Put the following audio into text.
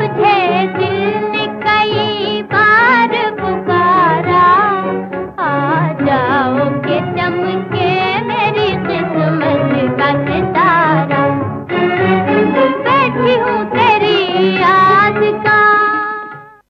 तुझे